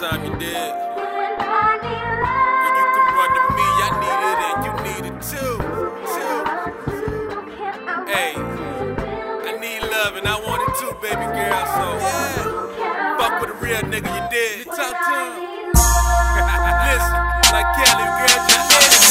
time, you did. When you can run to me, I need it and you need it too. too. Hey, I need love and I want it too, baby girl. So yeah, fuck with a real nigga, you did. You talk to him. Listen, like Kelly, girl, you did.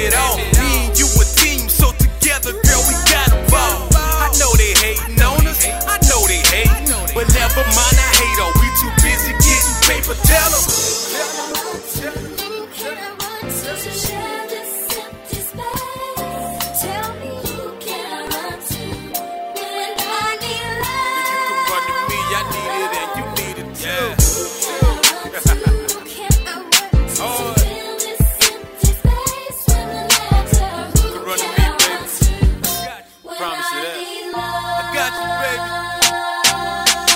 It all. Me and you a team, so together, girl, we got a ball. I know they hating on us. I know they hate, but never mind. I hate all. We too busy getting paper. Tell 'em. Promise you that. I got you, baby.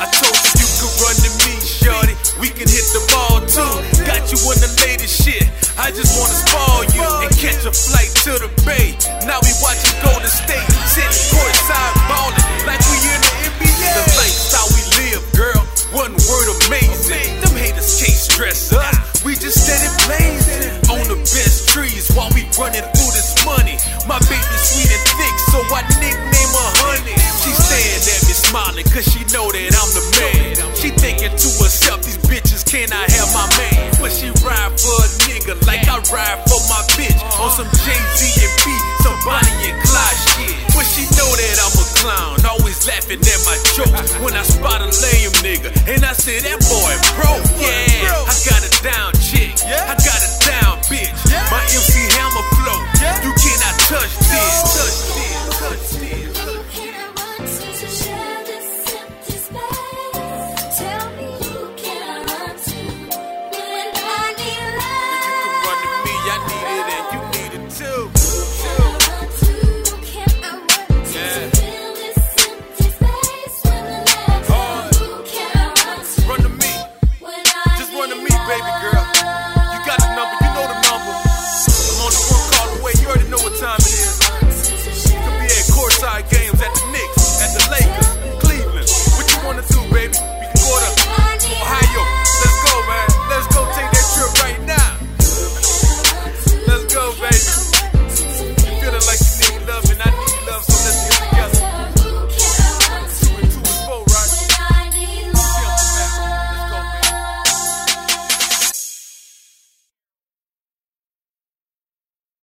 I told you you could run to me, shorty. We can hit the ball too. Got you on the latest shit. I just wanna spoil you and catch a flight to the bay. Now we watching Golden State, sitting courtside ballin' like we in the NBA. The lifestyle we live, girl. One word amazing. Them haters can't stress us. We just steady blazing on the best trees while we running through smiling, cause she know that I'm the man. She thinking to herself, these bitches can I have my man? But she ride for a nigga like I ride for my bitch. On some Jay-Z and B, some Bonnie and Clyde shit. But she know that I'm a clown, always laughing at my jokes. When I spot a lame nigga, and I say that boy broke.